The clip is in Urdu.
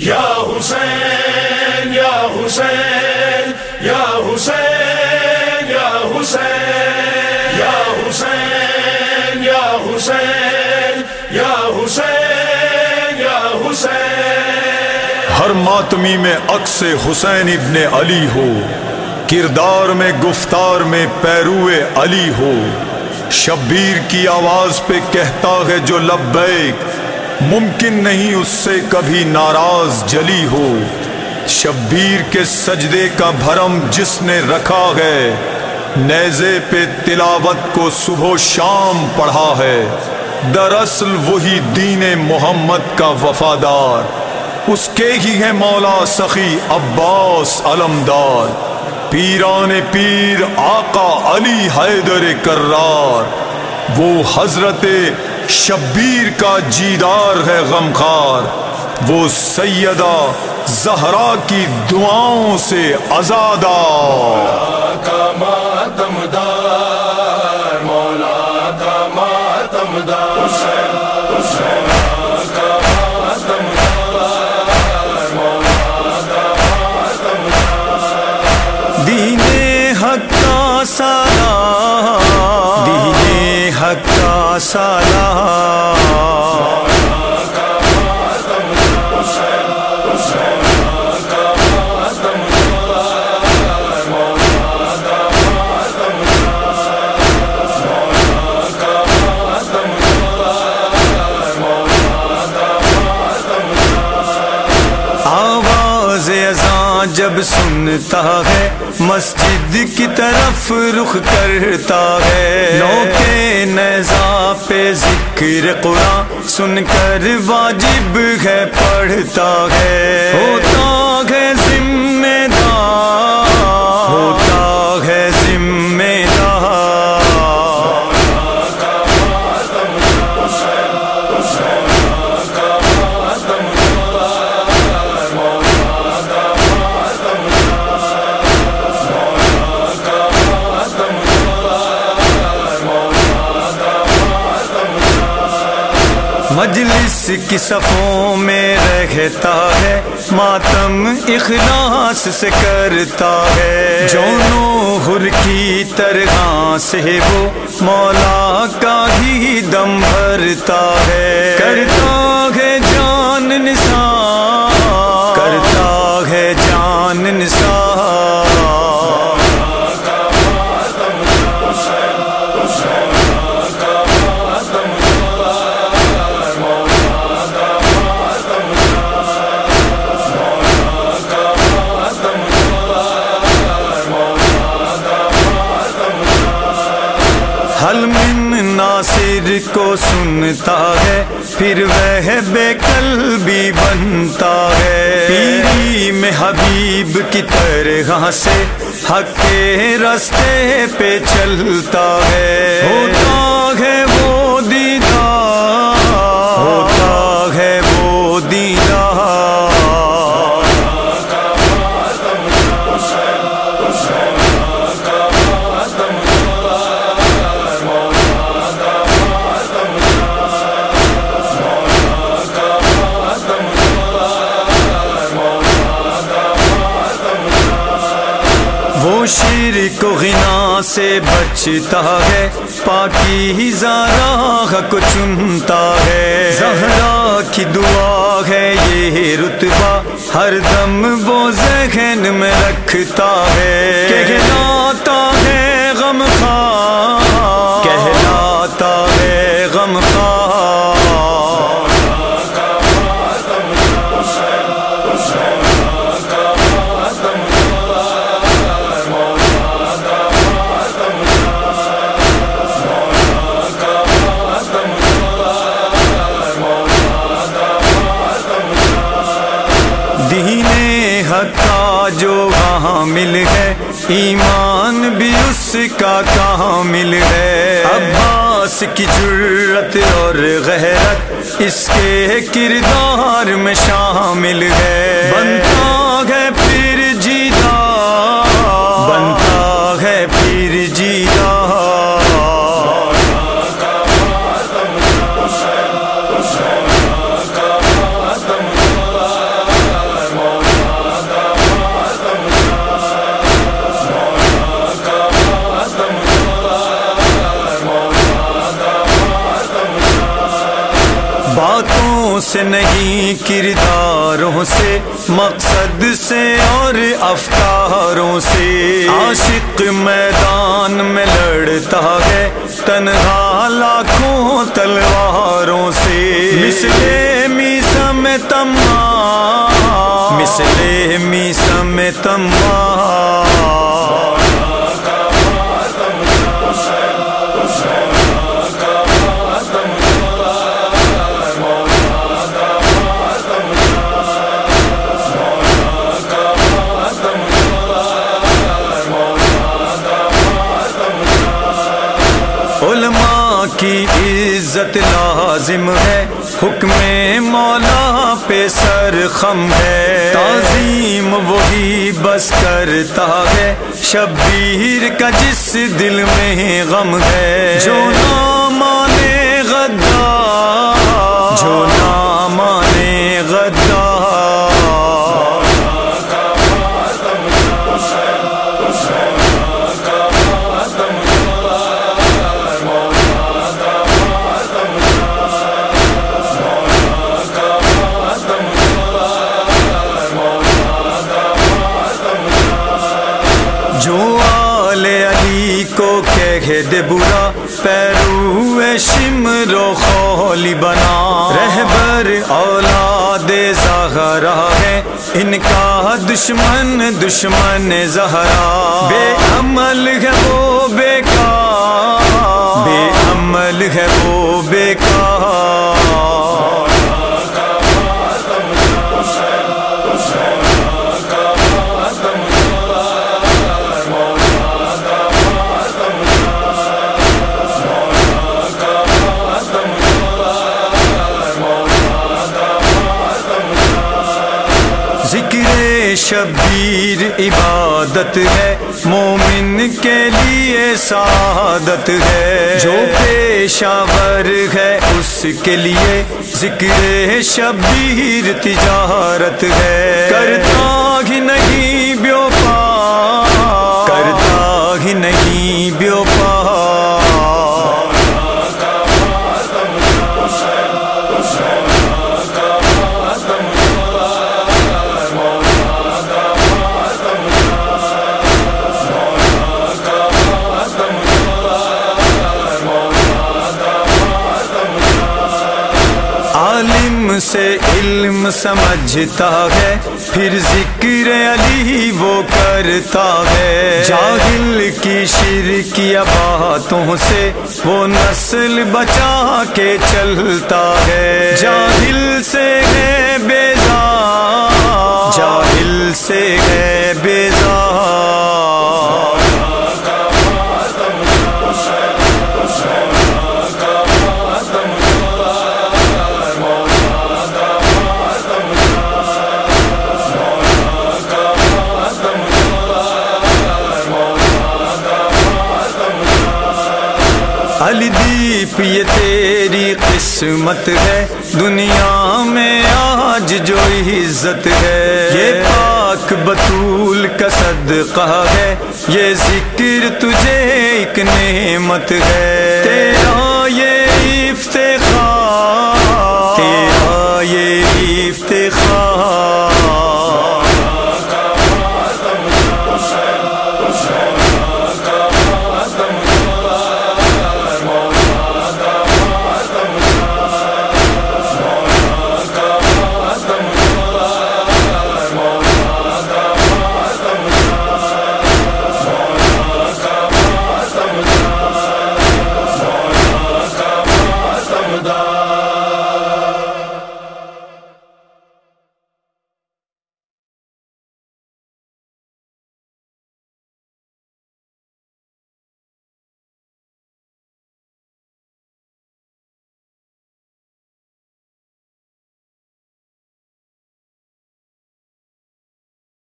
یا حسین یا حسین یا حسین یا حسین یا حسین یا حسین یا حسین یا حسین۔ ہر ماتمی میں عکس حسین ابن علی ہو، کردار میں گفتار میں پیرو علی ہو۔ شبیر کی آواز پہ کہتا ہے جو لبیک ممکن نہیں اس سے کبھی ناراض جلی ہو۔ شبیر کے سجدے کا بھرم جس نے رکھا ہے، نیزے پہ تلاوت کو صبح و شام پڑھا ہے۔ دراصل وہی دین محمد کا وفادار۔ اس کے ہی ہے مولا سخی عباس علمدار۔ پیران پیر آقا علی حیدر کرار۔ وہ حضرت شبیر کا جیدار ہے غمخار وہ سیدہ زہرا کی دعاؤں سے آزادہ۔ مسجد کی طرف رخ کرتا ہے۔ نو کے نیزا پہ ذکر قرآن سن کر واجب ہے، پڑھتا ہے۔ ہوتا ہے ذمہ دار۔ مجلس کی صفوں میں رہتا ہے، ماتم اخلاص سے کرتا ہے۔ جونوں ہر کی طرح سے وہ مولا کا ہی دم بھرتا ہے۔ کرتا ہے جان نثار من ناصر کو سنتا ہے، پھر وہ بے کل بھی بنتا ہے۔ پیری میں حبیب کی طرح سے حق کے رستے پہ چلتا ہے۔ ہوتا سے بچتا ہے۔ پاکی ہی زارا کو چنتا ہے۔ زہرا کی دعا ہے یہ رتبہ۔ ہر دم وہ ذہن میں رکھتا ہے۔ کہلاتا ایمان بھی اس کا کامل ہے؟ عباس کی جرت اور غیرت اس کے کردار میں شامل ہے۔ بنتا ہے پھر باتوں سے نہیں، کرداروں سے، مقصد سے اور افکاروں سے۔ عاشق میدان میں لڑتا ہے، تنہا لاکھوں تلواروں سے۔ مسلے میسم تما مسلے میسم تما عزت لازم ہے، حکم مولا پہ سر خم ہے۔ تعظیم وہی بس کرتا ہے، شبیر کا جس دل میں غم ہے۔ جو نام کہہ دے برا پیرو شمر و خولی بنا۔ رہبر اولاد زہرا ہے، ان کا دشمن دشمن زہرا۔ بے عمل ہے وہ بیکار۔ بے عمل ہے وہ بے شبیر عبادت ہے، مومن کے لیے سعادت ہے۔ جو پیشاور ہے، اس کے لیے ذکر شبیر تجارت ہے۔ کرتا ہی نہیں بیو عالم سے علم سمجھتا ہے، پھر ذکر علی وہ کرتا ہے۔ جاہل کی شرکی باتوں سے وہ نسل بچا کے چلتا ہے۔ جاہل سے ہے بیزار جاہل سے صرف یہ تیری قسمت ہے۔ دنیا میں آج جو عزت ہے۔ یہ پاک بطول کا صدقہ ہے۔ یہ ذکر تجھے ایک نعمت ہے۔ تیرا یہ تیرا یہ افتخار